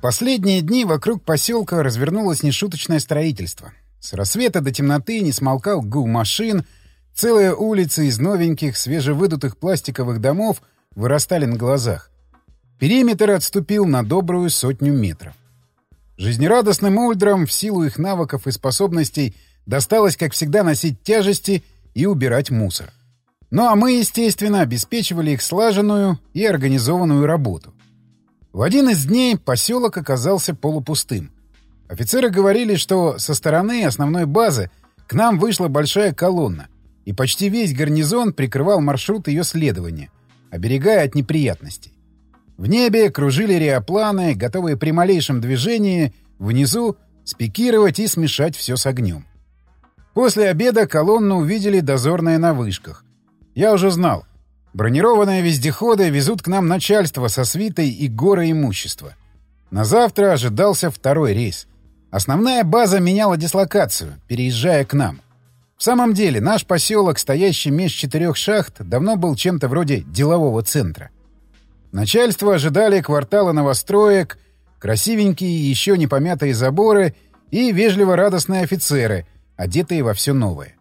Последние дни вокруг поселка развернулось нешуточное строительство. С рассвета до темноты не смолкал гул машин, целые улицы из новеньких, свежевыдутых пластиковых домов вырастали на глазах. Периметр отступил на добрую сотню метров. Жизнерадостным ульдрам в силу их навыков и способностей досталось, как всегда, носить тяжести и убирать мусор. Ну а мы, естественно, обеспечивали их слаженную и организованную работу. В один из дней поселок оказался полупустым. Офицеры говорили, что со стороны основной базы к нам вышла большая колонна, и почти весь гарнизон прикрывал маршрут ее следования, оберегая от неприятностей. В небе кружили реопланы, готовые при малейшем движении внизу спикировать и смешать все с огнем. После обеда колонну увидели дозорные на вышках. Я уже знал, Бронированные вездеходы везут к нам начальство со свитой и горы имущества. На завтра ожидался второй рейс. Основная база меняла дислокацию, переезжая к нам. В самом деле, наш поселок, стоящий меж четырех шахт, давно был чем-то вроде делового центра. Начальство ожидали кварталы новостроек, красивенькие еще не помятые заборы и вежливо-радостные офицеры, одетые во все новое.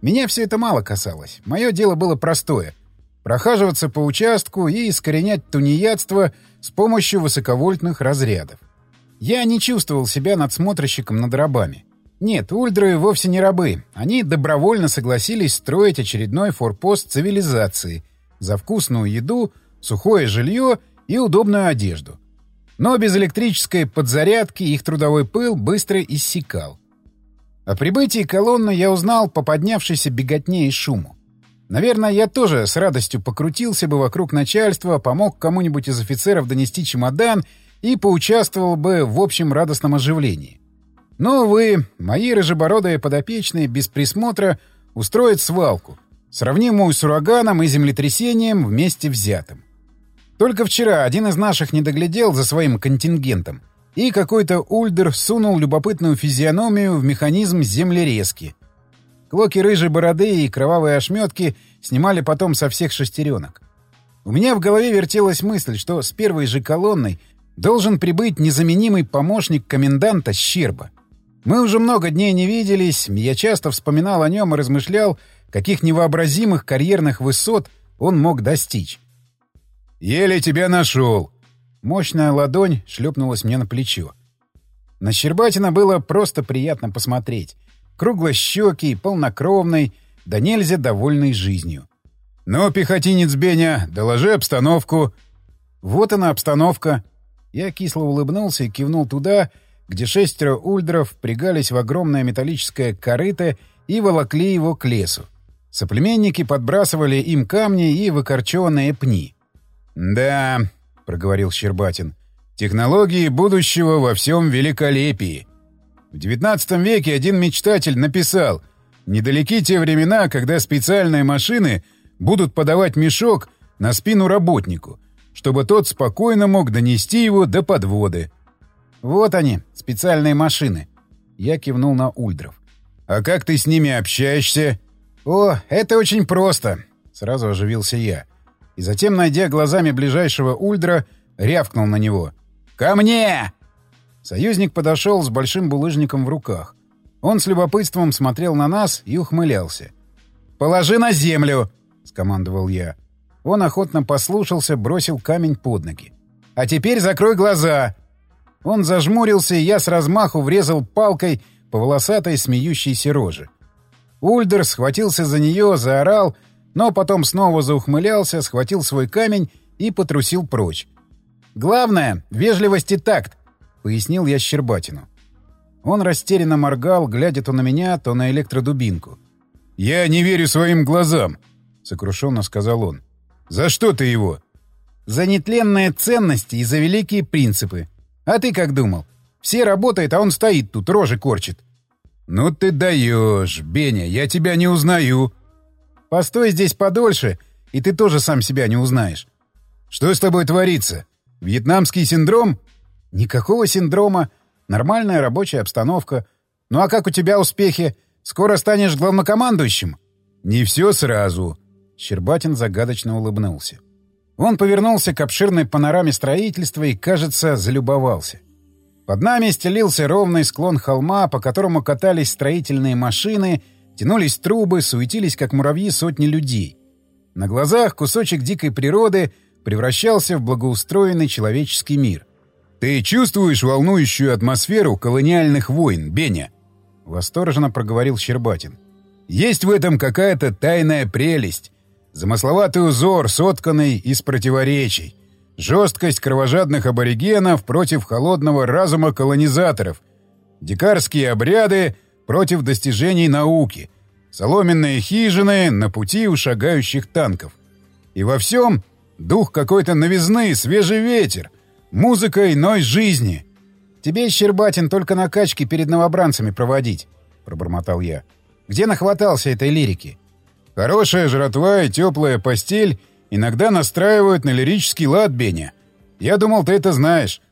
Меня все это мало касалось. Мое дело было простое — прохаживаться по участку и искоренять тунеядство с помощью высоковольтных разрядов. Я не чувствовал себя надсмотрщиком над рабами. Нет, ульдры вовсе не рабы. Они добровольно согласились строить очередной форпост цивилизации за вкусную еду, сухое жилье и удобную одежду. Но без электрической подзарядки их трудовой пыл быстро иссякал. О прибытии колонны я узнал по поднявшейся беготне и шуму. Наверное, я тоже с радостью покрутился бы вокруг начальства, помог кому-нибудь из офицеров донести чемодан и поучаствовал бы в общем радостном оживлении. Но, увы, мои рыжебородые подопечные без присмотра устроят свалку, сравнимую с ураганом и землетрясением вместе взятым. Только вчера один из наших не доглядел за своим контингентом, и какой-то ульдер сунул любопытную физиономию в механизм землерезки — Клоки рыжей бороды и кровавые ошметки снимали потом со всех шестеренок. У меня в голове вертелась мысль, что с первой же колонной должен прибыть незаменимый помощник коменданта Щерба. Мы уже много дней не виделись, я часто вспоминал о нем и размышлял, каких невообразимых карьерных высот он мог достичь. «Еле тебя нашел!» Мощная ладонь шлепнулась мне на плечо. На Щербатина было просто приятно посмотреть круглощекий, полнокровный, да нельзя довольный жизнью. «Ну, пехотинец Беня, доложи обстановку». «Вот она, обстановка». Я кисло улыбнулся и кивнул туда, где шестеро ульдров впрягались в огромное металлическое корыто и волокли его к лесу. Соплеменники подбрасывали им камни и выкорчеванные пни. «Да», — проговорил Щербатин, — «технологии будущего во всем великолепии. В XIX веке один мечтатель написал «Недалеки те времена, когда специальные машины будут подавать мешок на спину работнику, чтобы тот спокойно мог донести его до подводы». «Вот они, специальные машины». Я кивнул на ульдров. «А как ты с ними общаешься?» «О, это очень просто», — сразу оживился я. И затем, найдя глазами ближайшего ульдра, рявкнул на него. «Ко мне!» Союзник подошел с большим булыжником в руках. Он с любопытством смотрел на нас и ухмылялся. «Положи на землю!» — скомандовал я. Он охотно послушался, бросил камень под ноги. «А теперь закрой глаза!» Он зажмурился, и я с размаху врезал палкой по волосатой смеющейся роже. Ульдер схватился за нее, заорал, но потом снова заухмылялся, схватил свой камень и потрусил прочь. «Главное — вежливость и такт. — пояснил я Щербатину. Он растерянно моргал, глядя то на меня, то на электродубинку. «Я не верю своим глазам», — сокрушенно сказал он. «За что ты его?» «За нетленные ценности и за великие принципы. А ты как думал? Все работают, а он стоит тут, рожи корчит». «Ну ты даешь, Беня, я тебя не узнаю». «Постой здесь подольше, и ты тоже сам себя не узнаешь». «Что с тобой творится? Вьетнамский синдром?» Никакого синдрома. Нормальная рабочая обстановка. Ну а как у тебя успехи? Скоро станешь главнокомандующим? Не все сразу. Щербатин загадочно улыбнулся. Он повернулся к обширной панораме строительства и, кажется, залюбовался. Под нами стелился ровный склон холма, по которому катались строительные машины, тянулись трубы, суетились, как муравьи, сотни людей. На глазах кусочек дикой природы превращался в благоустроенный человеческий мир. «Ты чувствуешь волнующую атмосферу колониальных войн, Беня?» — восторженно проговорил Щербатин. «Есть в этом какая-то тайная прелесть, замысловатый узор, сотканный из противоречий, жесткость кровожадных аборигенов против холодного разума колонизаторов, дикарские обряды против достижений науки, соломенные хижины на пути у шагающих танков. И во всем дух какой-то новизны, свежий ветер — Музыка иной жизни. Тебе, Щербатин, только накачки перед новобранцами проводить, — пробормотал я. Где нахватался этой лирики? Хорошая жратва и теплая постель иногда настраивают на лирический лад, Беня. Я думал, ты это знаешь.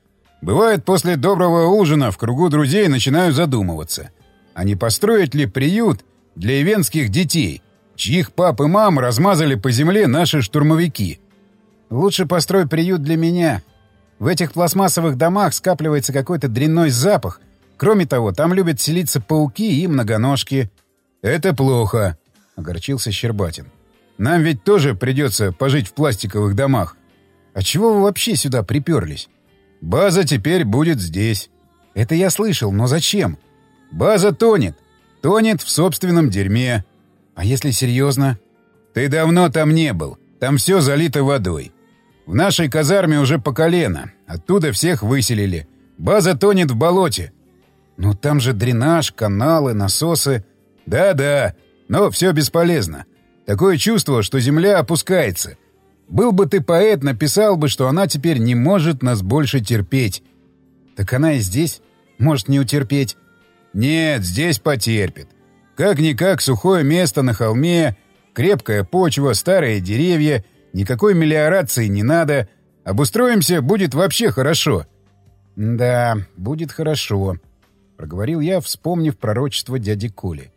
Бывает, после доброго ужина в кругу друзей начинаю задумываться. А не построить ли приют для ивенских детей, чьих пап и мам размазали по земле наши штурмовики? Лучше построй приют для меня, в этих пластмассовых домах скапливается какой-то дрянной запах. Кроме того, там любят селиться пауки и многоножки. «Это плохо», — огорчился Щербатин. «Нам ведь тоже придется пожить в пластиковых домах. А чего вы вообще сюда приперлись? База теперь будет здесь». «Это я слышал, но зачем?» «База тонет. Тонет в собственном дерьме». «А если серьезно?» «Ты давно там не был. Там все залито водой. В нашей казарме уже по колено. Оттуда всех выселили. База тонет в болоте. Но там же дренаж, каналы, насосы. Да-да, но все бесполезно. Такое чувство, что земля опускается. Был бы ты поэт, написал бы, что она теперь не может нас больше терпеть. Так она и здесь может не утерпеть. Нет, здесь потерпит. Как-никак сухое место на холме, крепкая почва, старые деревья — Никакой мелиорации не надо. Обустроимся, будет вообще хорошо. Да, будет хорошо, проговорил я, вспомнив пророчество дяди Коли.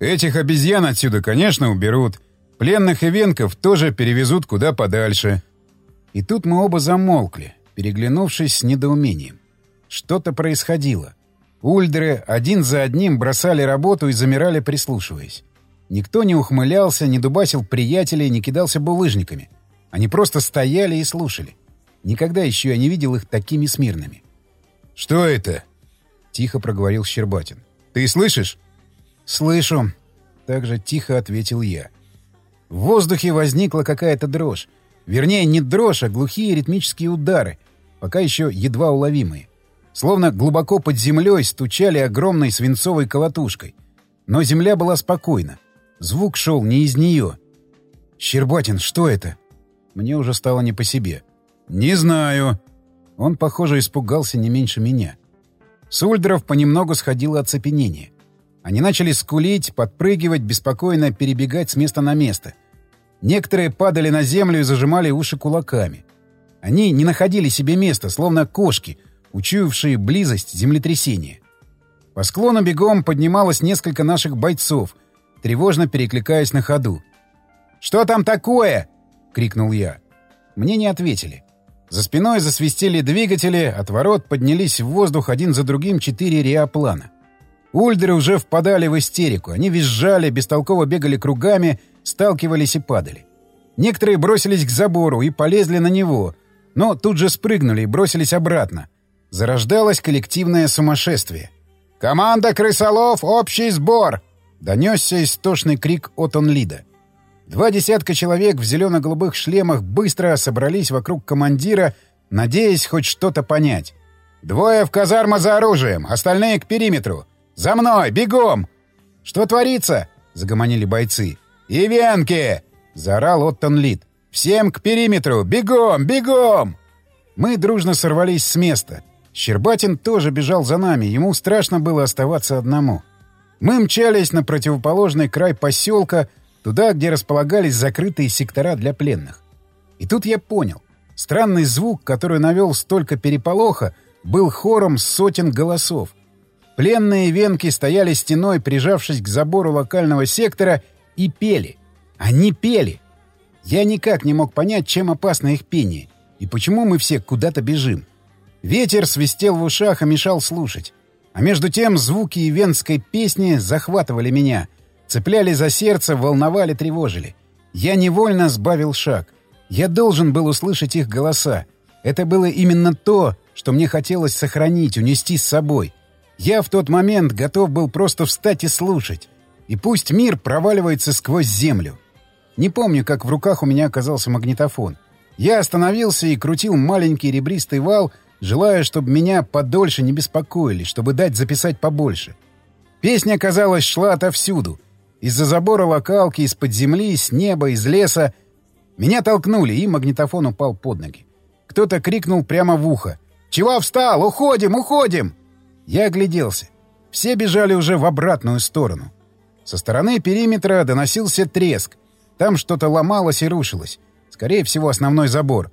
Этих обезьян отсюда, конечно, уберут. Пленных и венков тоже перевезут куда подальше. И тут мы оба замолкли, переглянувшись с недоумением. Что-то происходило. Ульдеры один за одним бросали работу и замирали, прислушиваясь. Никто не ухмылялся, не дубасил приятелей, не кидался булыжниками. Они просто стояли и слушали. Никогда еще я не видел их такими смирными. «Что это?» — тихо проговорил Щербатин. «Ты слышишь?» «Слышу», — также тихо ответил я. В воздухе возникла какая-то дрожь. Вернее, не дрожь, а глухие ритмические удары, пока еще едва уловимые. Словно глубоко под землей стучали огромной свинцовой колотушкой. Но земля была спокойна. Звук шел не из нее. «Щербатин, что это?» Мне уже стало не по себе. «Не знаю». Он, похоже, испугался не меньше меня. С ульдров понемногу сходило оцепенение. Они начали скулить, подпрыгивать, беспокойно перебегать с места на место. Некоторые падали на землю и зажимали уши кулаками. Они не находили себе места, словно кошки, учуявшие близость землетрясения. По склону бегом поднималось несколько наших бойцов, тревожно перекликаясь на ходу. «Что там такое?» — крикнул я. Мне не ответили. За спиной засвистели двигатели, от ворот поднялись в воздух один за другим четыре реоплана. Ульдеры уже впадали в истерику. Они визжали, бестолково бегали кругами, сталкивались и падали. Некоторые бросились к забору и полезли на него, но тут же спрыгнули и бросились обратно. Зарождалось коллективное сумасшествие. «Команда крысолов! Общий сбор!» — донесся истошный крик от Онлида. Два десятка человек в зелено-голубых шлемах быстро собрались вокруг командира, надеясь хоть что-то понять. «Двое в казарма за оружием, остальные к периметру! За мной! Бегом!» «Что творится?» — загомонили бойцы. «Ивенки!» — заорал Оттон Лид. «Всем к периметру! Бегом! Бегом!» Мы дружно сорвались с места. Щербатин тоже бежал за нами, ему страшно было оставаться одному. Мы мчались на противоположный край поселка, Туда, где располагались закрытые сектора для пленных. И тут я понял. Странный звук, который навел столько переполоха, был хором сотен голосов. Пленные венки стояли стеной, прижавшись к забору локального сектора, и пели. Они пели. Я никак не мог понять, чем опасно их пение, и почему мы все куда-то бежим. Ветер свистел в ушах и мешал слушать. А между тем звуки ивенской песни захватывали меня, цепляли за сердце, волновали, тревожили. Я невольно сбавил шаг. Я должен был услышать их голоса. Это было именно то, что мне хотелось сохранить, унести с собой. Я в тот момент готов был просто встать и слушать. И пусть мир проваливается сквозь землю. Не помню, как в руках у меня оказался магнитофон. Я остановился и крутил маленький ребристый вал, желая, чтобы меня подольше не беспокоили, чтобы дать записать побольше. Песня, казалось, шла отовсюду. Из-за забора локалки, из-под земли, с неба, из леса. Меня толкнули, и магнитофон упал под ноги. Кто-то крикнул прямо в ухо. «Чего встал? Уходим, уходим!» Я огляделся. Все бежали уже в обратную сторону. Со стороны периметра доносился треск. Там что-то ломалось и рушилось. Скорее всего, основной забор.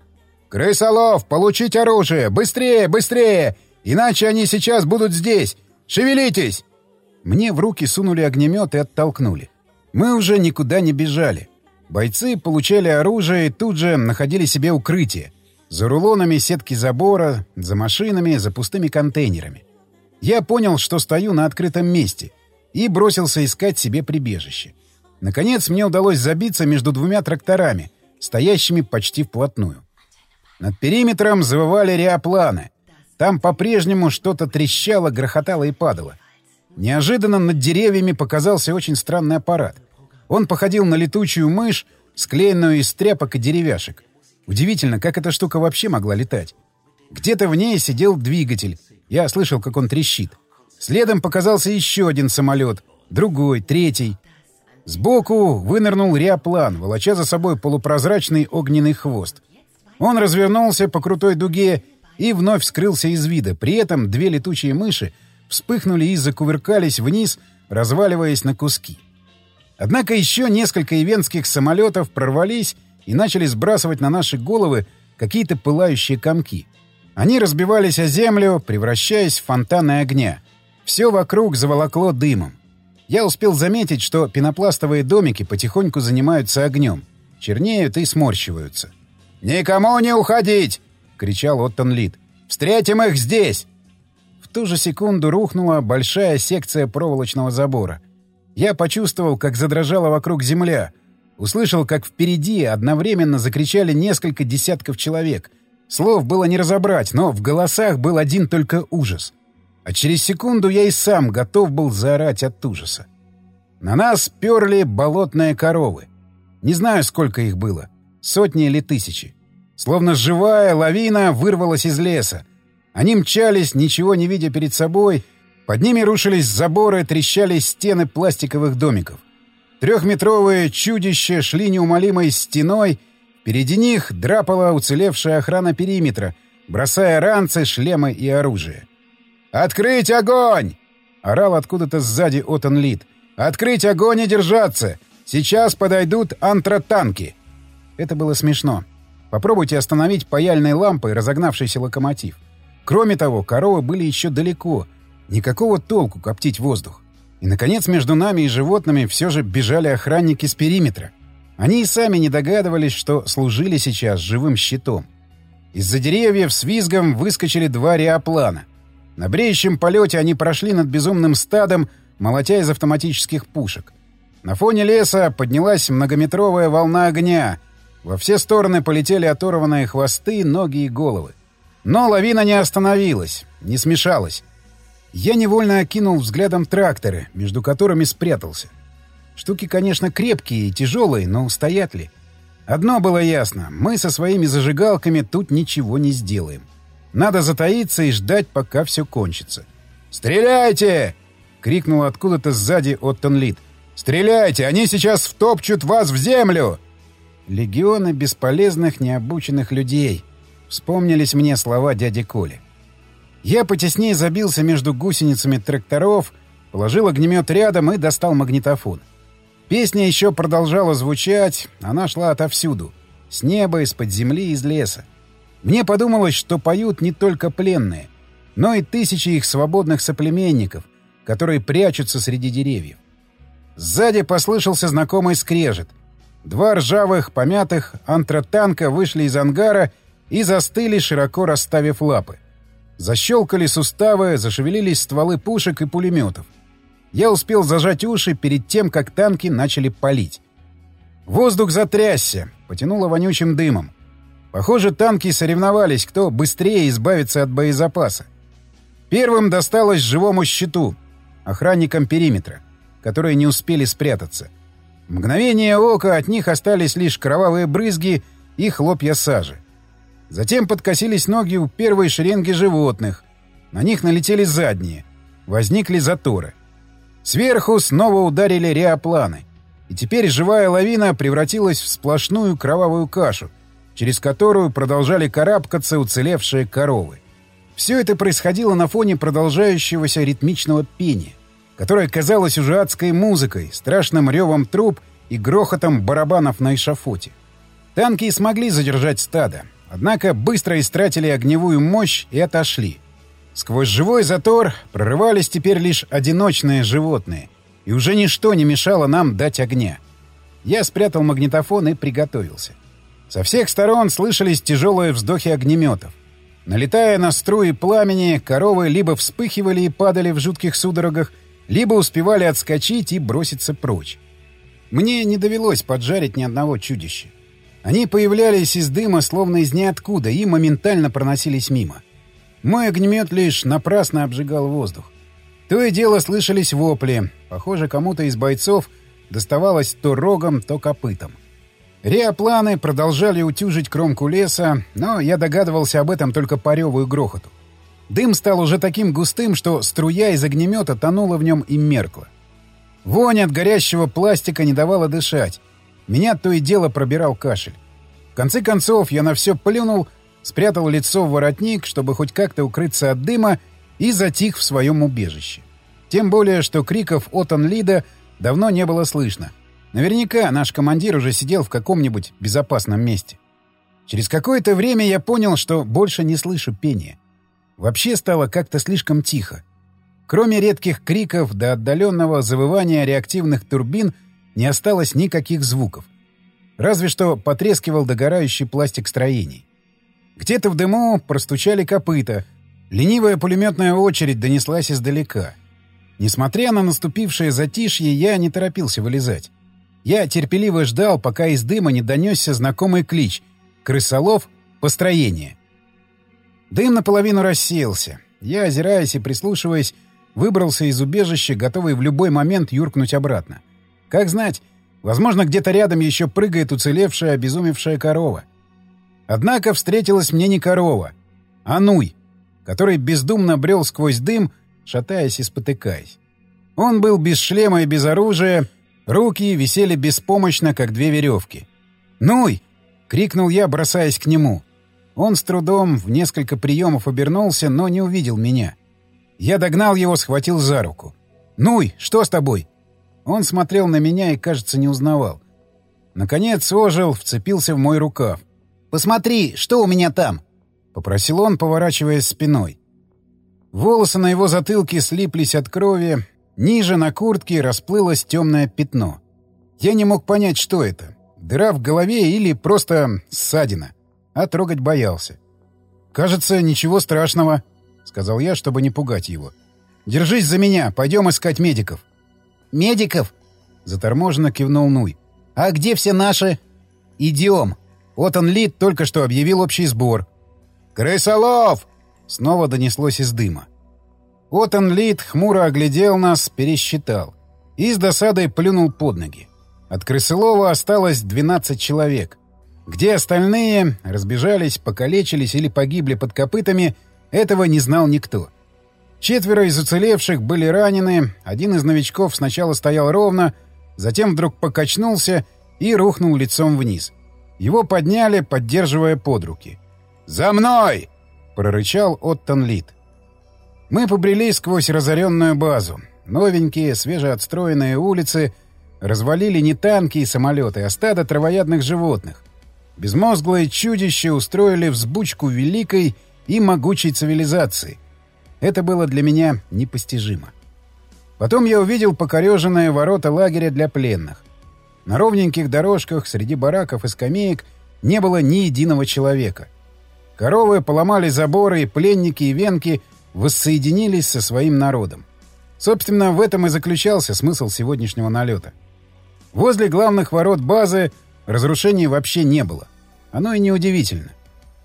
«Крысолов, получить оружие! Быстрее, быстрее! Иначе они сейчас будут здесь! Шевелитесь!» Мне в руки сунули огнемет и оттолкнули. Мы уже никуда не бежали. Бойцы получали оружие и тут же находили себе укрытие. За рулонами сетки забора, за машинами, за пустыми контейнерами. Я понял, что стою на открытом месте, и бросился искать себе прибежище. Наконец мне удалось забиться между двумя тракторами, стоящими почти вплотную. Над периметром завывали реопланы. Там по-прежнему что-то трещало, грохотало и падало. Неожиданно над деревьями показался очень странный аппарат. Он походил на летучую мышь, склеенную из тряпок и деревяшек. Удивительно, как эта штука вообще могла летать. Где-то в ней сидел двигатель. Я слышал, как он трещит. Следом показался еще один самолет. Другой, третий. Сбоку вынырнул реоплан, волоча за собой полупрозрачный огненный хвост. Он развернулся по крутой дуге и вновь скрылся из вида. При этом две летучие мыши вспыхнули и закувыркались вниз, разваливаясь на куски. Однако еще несколько ивенских самолетов прорвались и начали сбрасывать на наши головы какие-то пылающие комки. Они разбивались о землю, превращаясь в фонтаны огня. Все вокруг заволокло дымом. Я успел заметить, что пенопластовые домики потихоньку занимаются огнем, чернеют и сморщиваются. «Никому не уходить!» — кричал Оттон Лид. «Встретим их здесь!» Ту же секунду рухнула большая секция проволочного забора. Я почувствовал, как задрожала вокруг земля. Услышал, как впереди одновременно закричали несколько десятков человек — Слов было не разобрать, но в голосах был один только ужас. А через секунду я и сам готов был заорать от ужаса. На нас перли болотные коровы. Не знаю, сколько их было. Сотни или тысячи. Словно живая лавина вырвалась из леса. Они мчались, ничего не видя перед собой. Под ними рушились заборы, трещали стены пластиковых домиков. Трехметровые чудища шли неумолимой стеной — Впереди них драпала уцелевшая охрана периметра, бросая ранцы, шлемы и оружие. «Открыть огонь!» — орал откуда-то сзади Отон Лид. «Открыть огонь и держаться! Сейчас подойдут антротанки!» Это было смешно. Попробуйте остановить паяльной лампой разогнавшийся локомотив. Кроме того, коровы были еще далеко. Никакого толку коптить воздух. И, наконец, между нами и животными все же бежали охранники с периметра. Они и сами не догадывались, что служили сейчас живым щитом. Из-за деревьев с визгом выскочили два реоплана. На бреющем полете они прошли над безумным стадом, молотя из автоматических пушек. На фоне леса поднялась многометровая волна огня. Во все стороны полетели оторванные хвосты, ноги и головы. Но лавина не остановилась, не смешалась. Я невольно окинул взглядом тракторы, между которыми спрятался. Штуки, конечно, крепкие и тяжелые, но устоят ли? Одно было ясно — мы со своими зажигалками тут ничего не сделаем. Надо затаиться и ждать, пока все кончится. «Стреляйте!» — крикнул откуда-то сзади Оттон Лид. «Стреляйте! Они сейчас втопчут вас в землю!» «Легионы бесполезных, необученных людей», — вспомнились мне слова дяди Коли. Я потеснее забился между гусеницами тракторов, положил огнемет рядом и достал магнитофон. — Песня еще продолжала звучать, она шла отовсюду. С неба, из-под земли, из леса. Мне подумалось, что поют не только пленные, но и тысячи их свободных соплеменников, которые прячутся среди деревьев. Сзади послышался знакомый скрежет. Два ржавых, помятых антротанка вышли из ангара и застыли, широко расставив лапы. Защелкали суставы, зашевелились стволы пушек и пулеметов. Я успел зажать уши перед тем, как танки начали палить. Воздух затрясся, потянуло вонючим дымом. Похоже, танки соревновались, кто быстрее избавится от боезапаса. Первым досталось живому щиту, охранникам периметра, которые не успели спрятаться. В мгновение ока от них остались лишь кровавые брызги и хлопья сажи. Затем подкосились ноги у первой шеренги животных. На них налетели задние. Возникли заторы. Сверху снова ударили реопланы. И теперь живая лавина превратилась в сплошную кровавую кашу, через которую продолжали карабкаться уцелевшие коровы. Все это происходило на фоне продолжающегося ритмичного пения, которое казалось уже адской музыкой, страшным ревом труб и грохотом барабанов на эшафоте. Танки смогли задержать стадо, однако быстро истратили огневую мощь и отошли. Сквозь живой затор прорывались теперь лишь одиночные животные, и уже ничто не мешало нам дать огня. Я спрятал магнитофон и приготовился. Со всех сторон слышались тяжелые вздохи огнеметов. Налетая на струи пламени, коровы либо вспыхивали и падали в жутких судорогах, либо успевали отскочить и броситься прочь. Мне не довелось поджарить ни одного чудища. Они появлялись из дыма, словно из ниоткуда, и моментально проносились мимо. Мой огнемет лишь напрасно обжигал воздух. То и дело слышались вопли. Похоже, кому-то из бойцов доставалось то рогом, то копытом. Реопланы продолжали утюжить кромку леса, но я догадывался об этом только по реву и грохоту. Дым стал уже таким густым, что струя из огнемета тонула в нем и меркла. Вонь от горящего пластика не давала дышать. Меня то и дело пробирал кашель. В конце концов, я на все плюнул, спрятал лицо в воротник, чтобы хоть как-то укрыться от дыма, и затих в своем убежище. Тем более, что криков от Анлида давно не было слышно. Наверняка наш командир уже сидел в каком-нибудь безопасном месте. Через какое-то время я понял, что больше не слышу пения. Вообще стало как-то слишком тихо. Кроме редких криков до отдаленного завывания реактивных турбин не осталось никаких звуков. Разве что потрескивал догорающий пластик строений. Где-то в дыму простучали копыта. Ленивая пулеметная очередь донеслась издалека. Несмотря на наступившее затишье, я не торопился вылезать. Я терпеливо ждал, пока из дыма не донесся знакомый клич «Крысолов. Построение». Дым наполовину рассеялся. Я, озираясь и прислушиваясь, выбрался из убежища, готовый в любой момент юркнуть обратно. Как знать, возможно, где-то рядом еще прыгает уцелевшая, обезумевшая корова. Однако встретилась мне не корова, а Нуй, который бездумно брел сквозь дым, шатаясь и спотыкаясь. Он был без шлема и без оружия, Руки висели беспомощно, как две веревки. «Нуй!» — крикнул я, бросаясь к нему. Он с трудом в несколько приемов обернулся, но не увидел меня. Я догнал его, схватил за руку. «Нуй, что с тобой?» Он смотрел на меня и, кажется, не узнавал. Наконец ожил, вцепился в мой рукав. «Посмотри, что у меня там?» — попросил он, поворачиваясь спиной. Волосы на его затылке слиплись от крови, Ниже на куртке расплылось темное пятно. Я не мог понять, что это. Дыра в голове или просто ссадина. А трогать боялся. «Кажется, ничего страшного», — сказал я, чтобы не пугать его. «Держись за меня, пойдем искать медиков». «Медиков?» — заторможенно кивнул Нуй. «А где все наши?» «Идем. Вот он Лид только что объявил общий сбор». «Крысолов!» — снова донеслось из дыма. Отон Лид хмуро оглядел нас, пересчитал. И с досадой плюнул под ноги. От Крысылова осталось 12 человек. Где остальные разбежались, покалечились или погибли под копытами, этого не знал никто. Четверо из уцелевших были ранены, один из новичков сначала стоял ровно, затем вдруг покачнулся и рухнул лицом вниз. Его подняли, поддерживая под руки. «За мной!» — прорычал Оттон Лид. Мы побрели сквозь разоренную базу. Новенькие, свежеотстроенные улицы развалили не танки и самолеты, а стадо травоядных животных. Безмозглые чудища устроили взбучку великой и могучей цивилизации. Это было для меня непостижимо. Потом я увидел покореженные ворота лагеря для пленных. На ровненьких дорожках среди бараков и скамеек не было ни единого человека. Коровы поломали заборы, и пленники и венки воссоединились со своим народом. Собственно, в этом и заключался смысл сегодняшнего налета. Возле главных ворот базы разрушений вообще не было. Оно и неудивительно.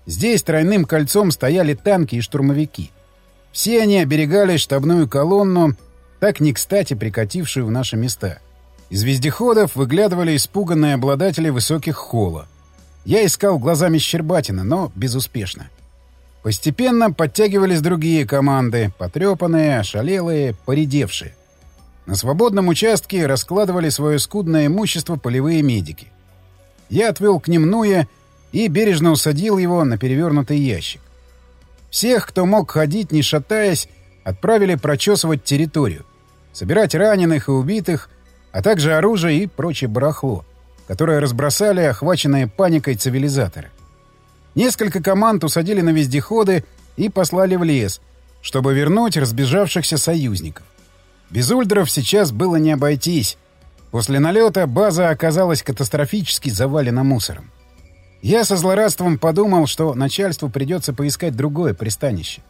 Здесь тройным кольцом стояли танки и штурмовики. Все они оберегали штабную колонну, так не кстати прикатившую в наши места. Из вездеходов выглядывали испуганные обладатели высоких холла. Я искал глазами Щербатина, но безуспешно. Постепенно подтягивались другие команды, потрепанные, ошалелые, поредевшие. На свободном участке раскладывали свое скудное имущество полевые медики. Я отвел к ним Нуя и бережно усадил его на перевернутый ящик. Всех, кто мог ходить, не шатаясь, отправили прочесывать территорию, собирать раненых и убитых, а также оружие и прочее барахло, которое разбросали охваченные паникой цивилизаторы. Несколько команд усадили на вездеходы и послали в лес, чтобы вернуть разбежавшихся союзников. Без ульдров сейчас было не обойтись. После налета база оказалась катастрофически завалена мусором. Я со злорадством подумал, что начальству придется поискать другое пристанище.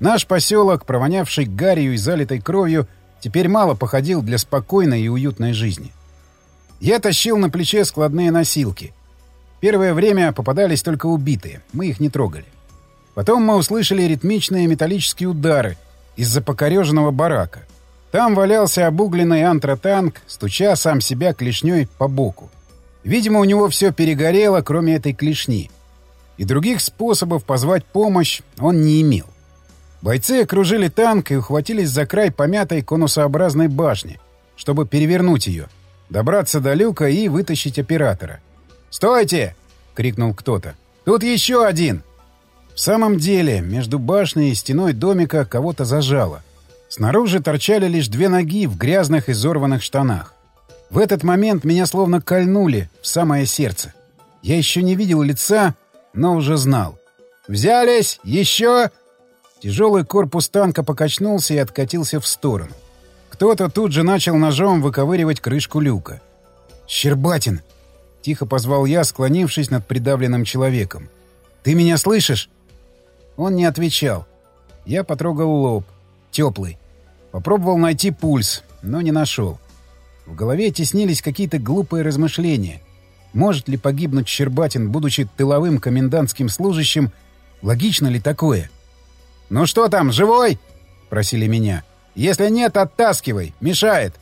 Наш поселок, провонявший гарью и залитой кровью, теперь мало походил для спокойной и уютной жизни. Я тащил на плече складные носилки. Первое время попадались только убитые, мы их не трогали. Потом мы услышали ритмичные металлические удары из-за покореженного барака. Там валялся обугленный антротанк, стуча сам себя клешней по боку. Видимо, у него все перегорело, кроме этой клешни. И других способов позвать помощь он не имел. Бойцы окружили танк и ухватились за край помятой конусообразной башни, чтобы перевернуть ее, добраться до люка и вытащить оператора. «Стойте!» — крикнул кто-то. «Тут еще один!» В самом деле, между башней и стеной домика кого-то зажало. Снаружи торчали лишь две ноги в грязных изорванных штанах. В этот момент меня словно кольнули в самое сердце. Я еще не видел лица, но уже знал. «Взялись! Еще!» Тяжелый корпус танка покачнулся и откатился в сторону. Кто-то тут же начал ножом выковыривать крышку люка. «Щербатин!» — тихо позвал я, склонившись над придавленным человеком. «Ты меня слышишь?» Он не отвечал. Я потрогал лоб. Теплый. Попробовал найти пульс, но не нашел. В голове теснились какие-то глупые размышления. Может ли погибнуть Щербатин, будучи тыловым комендантским служащим? Логично ли такое? «Ну что там, живой?» — просили меня. «Если нет, оттаскивай. Мешает».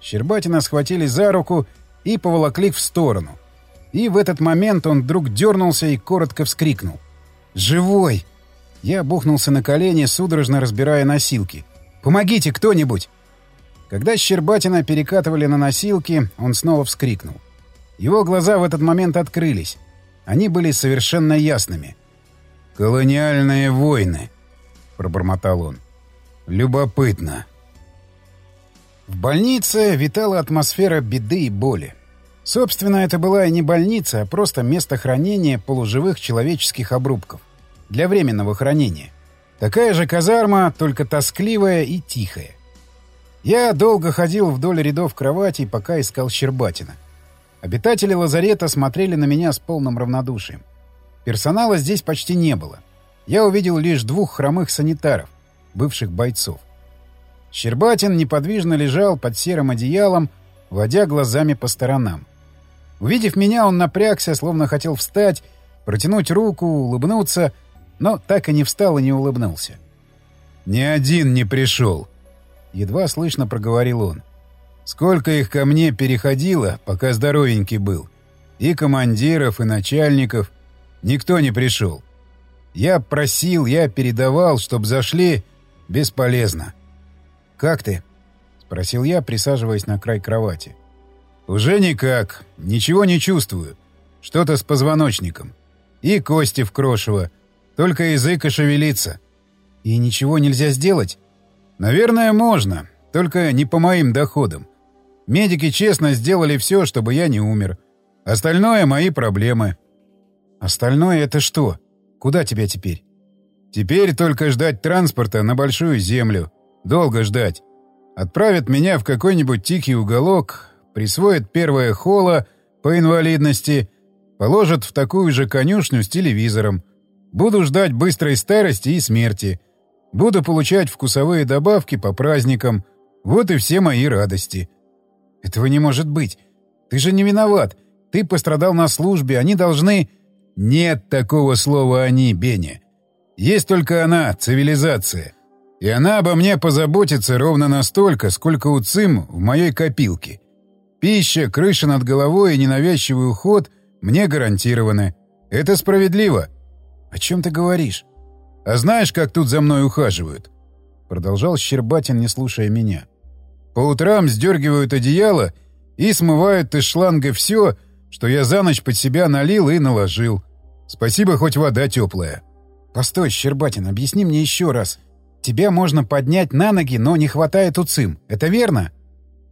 Щербатина схватили за руку и поволокли в сторону. И в этот момент он вдруг дернулся и коротко вскрикнул. «Живой!» Я бухнулся на колени, судорожно разбирая носилки. «Помогите кто-нибудь!» Когда Щербатина перекатывали на носилки, он снова вскрикнул. Его глаза в этот момент открылись. Они были совершенно ясными. «Колониальные войны», — пробормотал он. «Любопытно». В больнице витала атмосфера беды и боли. Собственно, это была и не больница, а просто место хранения полуживых человеческих обрубков. Для временного хранения. Такая же казарма, только тоскливая и тихая. Я долго ходил вдоль рядов кроватей, пока искал Щербатина. Обитатели лазарета смотрели на меня с полным равнодушием. Персонала здесь почти не было. Я увидел лишь двух хромых санитаров, бывших бойцов. Щербатин неподвижно лежал под серым одеялом, водя глазами по сторонам. Увидев меня, он напрягся, словно хотел встать, протянуть руку, улыбнуться, но так и не встал и не улыбнулся. «Ни один не пришел», — едва слышно проговорил он. «Сколько их ко мне переходило, пока здоровенький был. И командиров, и начальников. Никто не пришел. Я просил, я передавал, чтоб зашли. Бесполезно». «Как ты?» — спросил я, присаживаясь на край кровати. «Уже никак. Ничего не чувствую. Что-то с позвоночником. И кости в крошево. Только язык и шевелится». «И ничего нельзя сделать?» «Наверное, можно. Только не по моим доходам. Медики честно сделали все, чтобы я не умер. Остальное — мои проблемы». «Остальное — это что? Куда тебя теперь?» «Теперь только ждать транспорта на Большую Землю. Долго ждать. Отправят меня в какой-нибудь тихий уголок, присвоят первое холо по инвалидности, положат в такую же конюшню с телевизором. Буду ждать быстрой старости и смерти. Буду получать вкусовые добавки по праздникам. Вот и все мои радости. Этого не может быть. Ты же не виноват. Ты пострадал на службе, они должны... Нет такого слова «они», Беня. Есть только она, цивилизация. И она обо мне позаботится ровно настолько, сколько у ЦИМ в моей копилке. Пища, крыша над головой и ненавязчивый уход мне гарантированы. Это справедливо. О чем ты говоришь? А знаешь, как тут за мной ухаживают? Продолжал Щербатин, не слушая меня. По утрам сдергивают одеяло и смывают из шланга все, что я за ночь под себя налил и наложил. Спасибо, хоть вода теплая. Постой, Щербатин, объясни мне еще раз. Тебя можно поднять на ноги, но не хватает уцим. Это верно?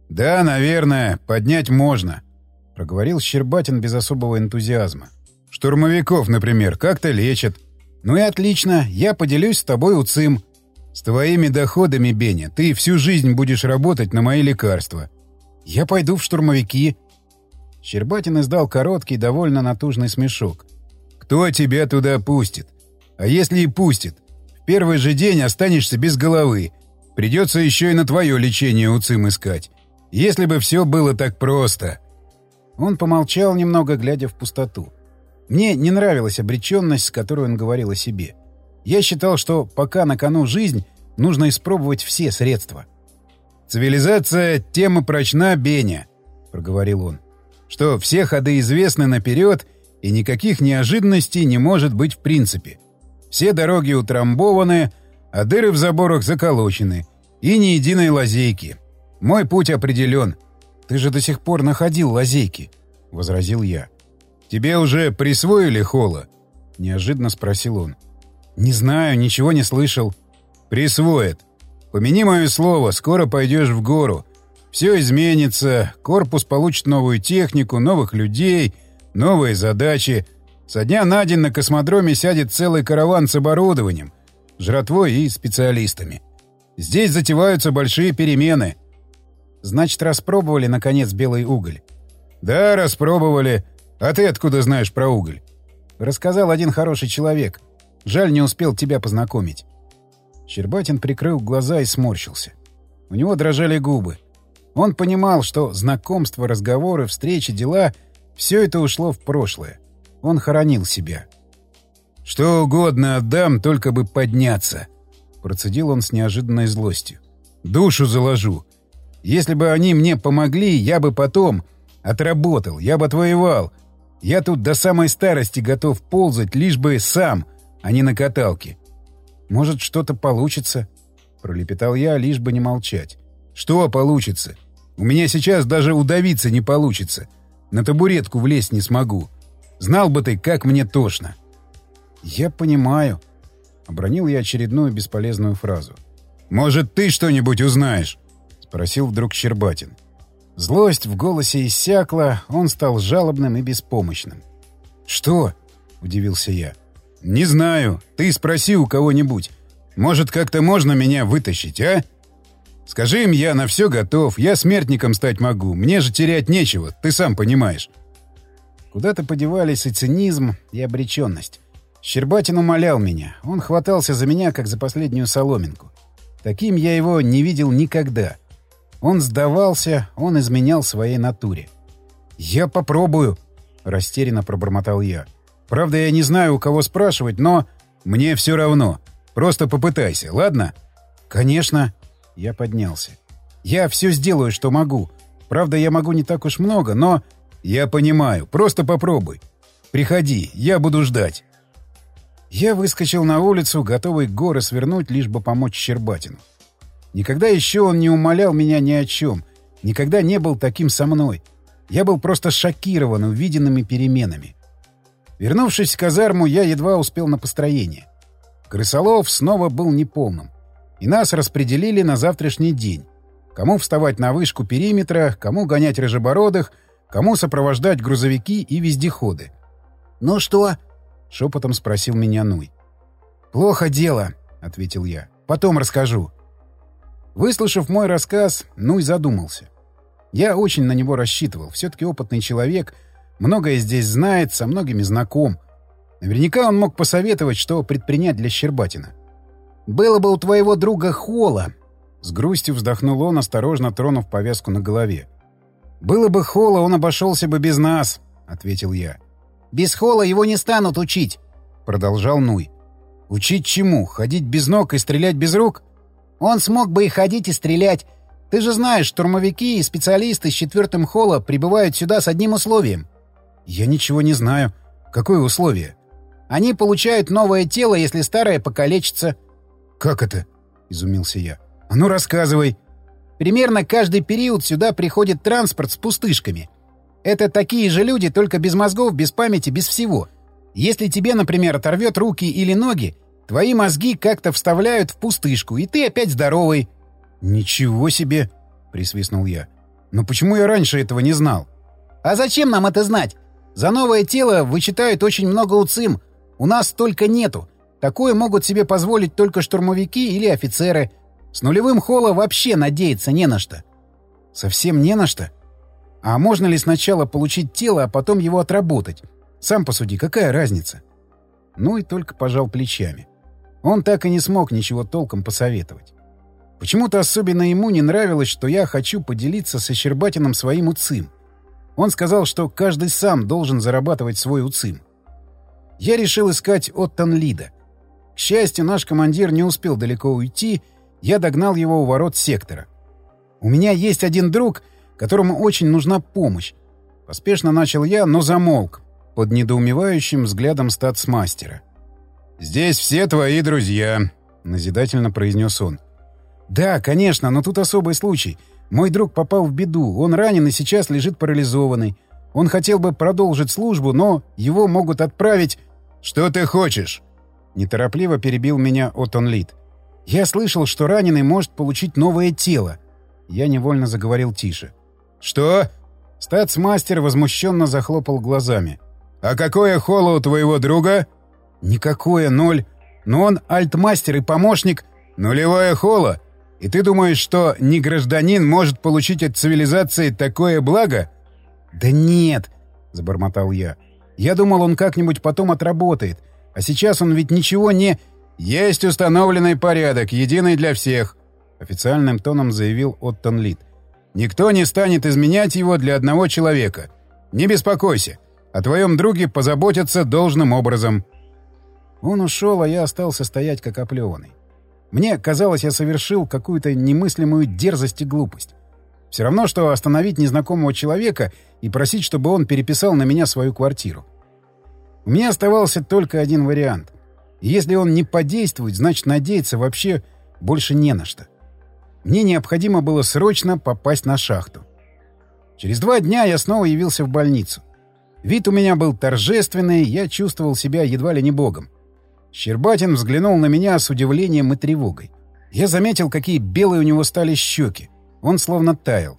Да, наверное, поднять можно, проговорил Щербатин без особого энтузиазма. Штурмовиков, например, как-то лечат. Ну и отлично, я поделюсь с тобой уцим. С твоими доходами, Беня, ты всю жизнь будешь работать на мои лекарства. Я пойду в штурмовики. Щербатин издал короткий, довольно натужный смешок. Кто тебя туда пустит? А если и пустит? В первый же день останешься без головы. Придется еще и на твое лечение УЦИМ искать. Если бы все было так просто. Он помолчал немного, глядя в пустоту. Мне не нравилась обреченность, с которой он говорил о себе. Я считал, что пока на кону жизнь, нужно испробовать все средства. «Цивилизация — тема прочна, Беня», — проговорил он. «Что все ходы известны наперед, и никаких неожиданностей не может быть в принципе. Все дороги утрамбованы, а дыры в заборах заколочены, и ни единой лазейки. Мой путь определен. Ты же до сих пор находил лазейки, — возразил я. Тебе уже присвоили холла? — неожиданно спросил он. Не знаю, ничего не слышал. Присвоят. Помяни мое слово, скоро пойдешь в гору. Все изменится, корпус получит новую технику, новых людей, новые задачи — со дня на день на космодроме сядет целый караван с оборудованием, жратвой и специалистами. Здесь затеваются большие перемены. Значит, распробовали, наконец, белый уголь? Да, распробовали. А ты откуда знаешь про уголь? Рассказал один хороший человек. Жаль, не успел тебя познакомить. Щербатин прикрыл глаза и сморщился. У него дрожали губы. Он понимал, что знакомства, разговоры, встречи, дела — все это ушло в прошлое. Он хоронил себя. «Что угодно отдам, только бы подняться», — процедил он с неожиданной злостью. «Душу заложу. Если бы они мне помогли, я бы потом отработал, я бы отвоевал. Я тут до самой старости готов ползать, лишь бы сам, а не на каталке. Может, что-то получится?» — пролепетал я, лишь бы не молчать. «Что получится? У меня сейчас даже удавиться не получится. На табуретку влезть не смогу. Знал бы ты, как мне тошно. Я понимаю. Обронил я очередную бесполезную фразу. Может, ты что-нибудь узнаешь? Спросил вдруг Щербатин. Злость в голосе иссякла, он стал жалобным и беспомощным. «Что?» — удивился я. «Не знаю. Ты спроси у кого-нибудь. Может, как-то можно меня вытащить, а? Скажи им, я на все готов, я смертником стать могу, мне же терять нечего, ты сам понимаешь». Куда-то подевались и цинизм, и обреченность. Щербатин умолял меня. Он хватался за меня, как за последнюю соломинку. Таким я его не видел никогда. Он сдавался, он изменял своей натуре. «Я попробую», — растерянно пробормотал я. «Правда, я не знаю, у кого спрашивать, но...» «Мне все равно. Просто попытайся, ладно?» «Конечно». Я поднялся. «Я все сделаю, что могу. Правда, я могу не так уж много, но «Я понимаю. Просто попробуй. Приходи, я буду ждать». Я выскочил на улицу, готовый горы свернуть, лишь бы помочь Щербатину. Никогда еще он не умолял меня ни о чем, никогда не был таким со мной. Я был просто шокирован увиденными переменами. Вернувшись в казарму, я едва успел на построение. Крысолов снова был неполным, и нас распределили на завтрашний день. Кому вставать на вышку периметра, кому гонять рыжебородых — Кому сопровождать грузовики и вездеходы? «Ну что?» — шепотом спросил меня Нуй. «Плохо дело», — ответил я. «Потом расскажу». Выслушав мой рассказ, Нуй задумался. Я очень на него рассчитывал. Все-таки опытный человек, многое здесь знает, со многими знаком. Наверняка он мог посоветовать, что предпринять для Щербатина. «Было бы у твоего друга Хола!» С грустью вздохнул он, осторожно тронув повязку на голове. «Было бы Хола, он обошелся бы без нас», — ответил я. «Без Хола его не станут учить», — продолжал Нуй. «Учить чему? Ходить без ног и стрелять без рук?» «Он смог бы и ходить, и стрелять. Ты же знаешь, штурмовики и специалисты с четвертым Холла прибывают сюда с одним условием». «Я ничего не знаю. Какое условие?» «Они получают новое тело, если старое покалечится». «Как это?» — изумился я. «А ну, рассказывай». «Примерно каждый период сюда приходит транспорт с пустышками. Это такие же люди, только без мозгов, без памяти, без всего. Если тебе, например, оторвет руки или ноги, твои мозги как-то вставляют в пустышку, и ты опять здоровый». «Ничего себе!» — присвистнул я. «Но почему я раньше этого не знал?» «А зачем нам это знать? За новое тело вычитают очень много уцим. У нас только нету. Такое могут себе позволить только штурмовики или офицеры. С нулевым холла вообще надеяться не на что. Совсем не на что? А можно ли сначала получить тело, а потом его отработать? Сам посуди, какая разница? Ну и только пожал плечами. Он так и не смог ничего толком посоветовать. Почему-то особенно ему не нравилось, что я хочу поделиться со Щербатином своим уцим. Он сказал, что каждый сам должен зарабатывать свой уцим. Я решил искать Оттон Лида. К счастью, наш командир не успел далеко уйти, я догнал его у ворот сектора. «У меня есть один друг, которому очень нужна помощь». Поспешно начал я, но замолк под недоумевающим взглядом статсмастера. «Здесь все твои друзья», — назидательно произнес он. «Да, конечно, но тут особый случай. Мой друг попал в беду, он ранен и сейчас лежит парализованный. Он хотел бы продолжить службу, но его могут отправить...» «Что ты хочешь?» Неторопливо перебил меня Отон Лид. «Я слышал, что раненый может получить новое тело». Я невольно заговорил тише. «Что?» Статсмастер возмущенно захлопал глазами. «А какое холо у твоего друга?» «Никакое, ноль. Но он альтмастер и помощник...» «Нулевое холо? И ты думаешь, что не гражданин может получить от цивилизации такое благо?» «Да нет», — забормотал я. «Я думал, он как-нибудь потом отработает. А сейчас он ведь ничего не... «Есть установленный порядок, единый для всех», — официальным тоном заявил Оттон Лид. «Никто не станет изменять его для одного человека. Не беспокойся. О твоем друге позаботятся должным образом». Он ушел, а я остался стоять как оплеванный. Мне казалось, я совершил какую-то немыслимую дерзость и глупость. Все равно, что остановить незнакомого человека и просить, чтобы он переписал на меня свою квартиру. У меня оставался только один вариант. Если он не подействует, значит, надеяться вообще больше не на что. Мне необходимо было срочно попасть на шахту. Через два дня я снова явился в больницу. Вид у меня был торжественный, я чувствовал себя едва ли не богом. Щербатин взглянул на меня с удивлением и тревогой. Я заметил, какие белые у него стали щеки. Он словно таял.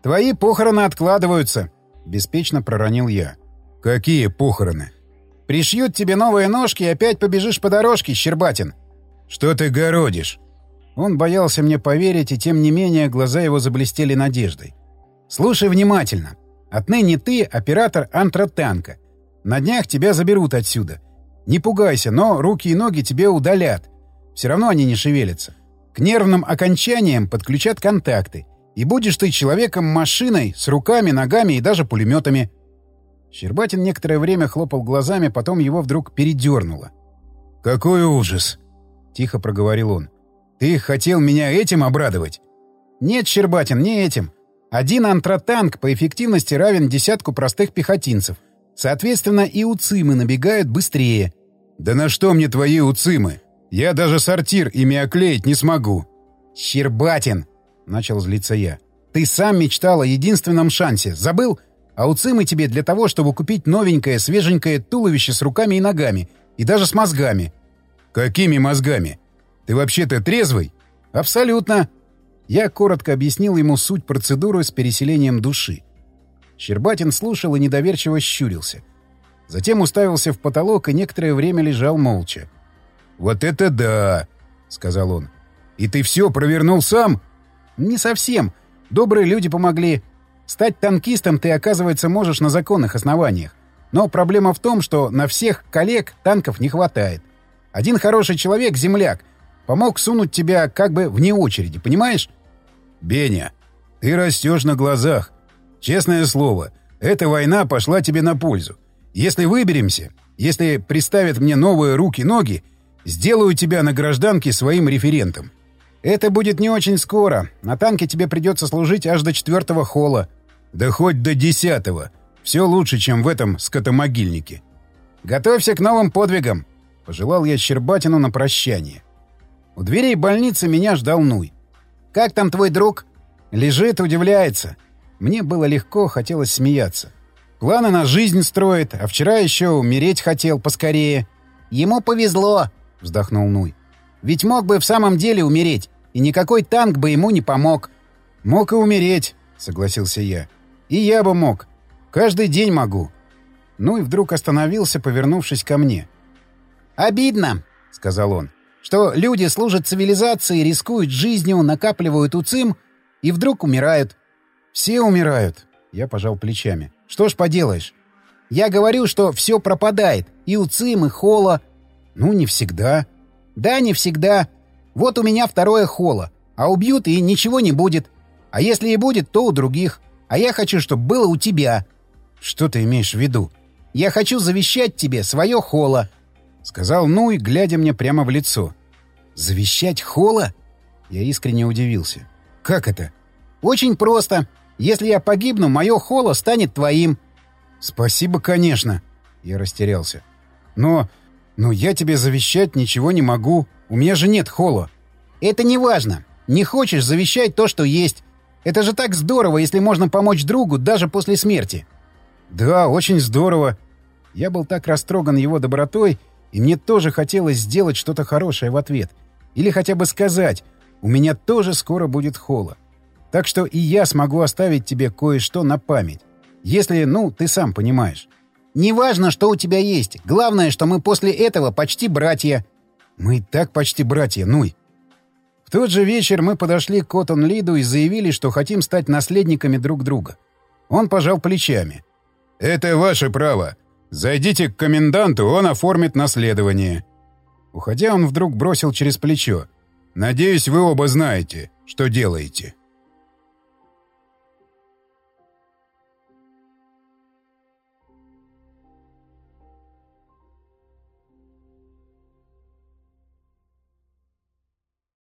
«Твои похороны откладываются», — беспечно проронил я. «Какие похороны?» Пришьют тебе новые ножки и опять побежишь по дорожке, Щербатин. Что ты городишь? Он боялся мне поверить, и тем не менее глаза его заблестели надеждой. Слушай внимательно. Отныне ты оператор антротанка. На днях тебя заберут отсюда. Не пугайся, но руки и ноги тебе удалят. Все равно они не шевелятся. К нервным окончаниям подключат контакты. И будешь ты человеком-машиной с руками, ногами и даже пулеметами. Щербатин некоторое время хлопал глазами, потом его вдруг передернуло. «Какой ужас!» — тихо проговорил он. «Ты хотел меня этим обрадовать?» «Нет, Щербатин, не этим. Один антротанк по эффективности равен десятку простых пехотинцев. Соответственно, и уцимы набегают быстрее». «Да на что мне твои уцимы? Я даже сортир ими оклеить не смогу». «Щербатин!» — начал злиться я. «Ты сам мечтал о единственном шансе. Забыл?» А уцимы тебе для того, чтобы купить новенькое, свеженькое туловище с руками и ногами. И даже с мозгами. Какими мозгами? Ты вообще-то трезвый? Абсолютно. Я коротко объяснил ему суть процедуры с переселением души. Щербатин слушал и недоверчиво щурился. Затем уставился в потолок и некоторое время лежал молча. «Вот это да!» — сказал он. «И ты все провернул сам?» «Не совсем. Добрые люди помогли. Стать танкистом ты, оказывается, можешь на законных основаниях. Но проблема в том, что на всех коллег танков не хватает. Один хороший человек, земляк, помог сунуть тебя как бы вне очереди, понимаешь? Беня, ты растешь на глазах. Честное слово, эта война пошла тебе на пользу. Если выберемся, если приставят мне новые руки-ноги, сделаю тебя на гражданке своим референтом. Это будет не очень скоро. На танке тебе придется служить аж до четвертого холла. Да хоть до десятого. Все лучше, чем в этом скотомогильнике. Готовься к новым подвигам. Пожелал я Щербатину на прощание. У дверей больницы меня ждал Нуй. «Как там твой друг?» Лежит, удивляется. Мне было легко, хотелось смеяться. Планы на жизнь строит, а вчера еще умереть хотел поскорее. «Ему повезло», — вздохнул Нуй. «Ведь мог бы в самом деле умереть, и никакой танк бы ему не помог». «Мог и умереть», — согласился я. «И я бы мог. Каждый день могу». Нуй вдруг остановился, повернувшись ко мне. «Обидно», — сказал он, — «что люди служат цивилизации, рискуют жизнью, накапливают уцим и вдруг умирают». «Все умирают», — я пожал плечами. «Что ж поделаешь?» «Я говорю, что все пропадает, и уцим, и холо». «Ну, не всегда». «Да, не всегда. Вот у меня второе холо, а убьют, и ничего не будет. А если и будет, то у других. А я хочу, чтобы было у тебя». «Что ты имеешь в виду?» «Я хочу завещать тебе свое холо». — сказал Нуй, глядя мне прямо в лицо. «Завещать Хола?» Я искренне удивился. «Как это?» «Очень просто. Если я погибну, мое Холо станет твоим». «Спасибо, конечно». Я растерялся. «Но... но я тебе завещать ничего не могу. У меня же нет Холо». «Это не важно. Не хочешь завещать то, что есть. Это же так здорово, если можно помочь другу даже после смерти». «Да, очень здорово». Я был так растроган его добротой, и мне тоже хотелось сделать что-то хорошее в ответ. Или хотя бы сказать, у меня тоже скоро будет холо. Так что и я смогу оставить тебе кое-что на память. Если, ну, ты сам понимаешь. Неважно, что у тебя есть. Главное, что мы после этого почти братья. Мы и так почти братья, нуй. В тот же вечер мы подошли к Коттон Лиду и заявили, что хотим стать наследниками друг друга. Он пожал плечами. «Это ваше право. «Зайдите к коменданту, он оформит наследование». Уходя, он вдруг бросил через плечо. «Надеюсь, вы оба знаете, что делаете».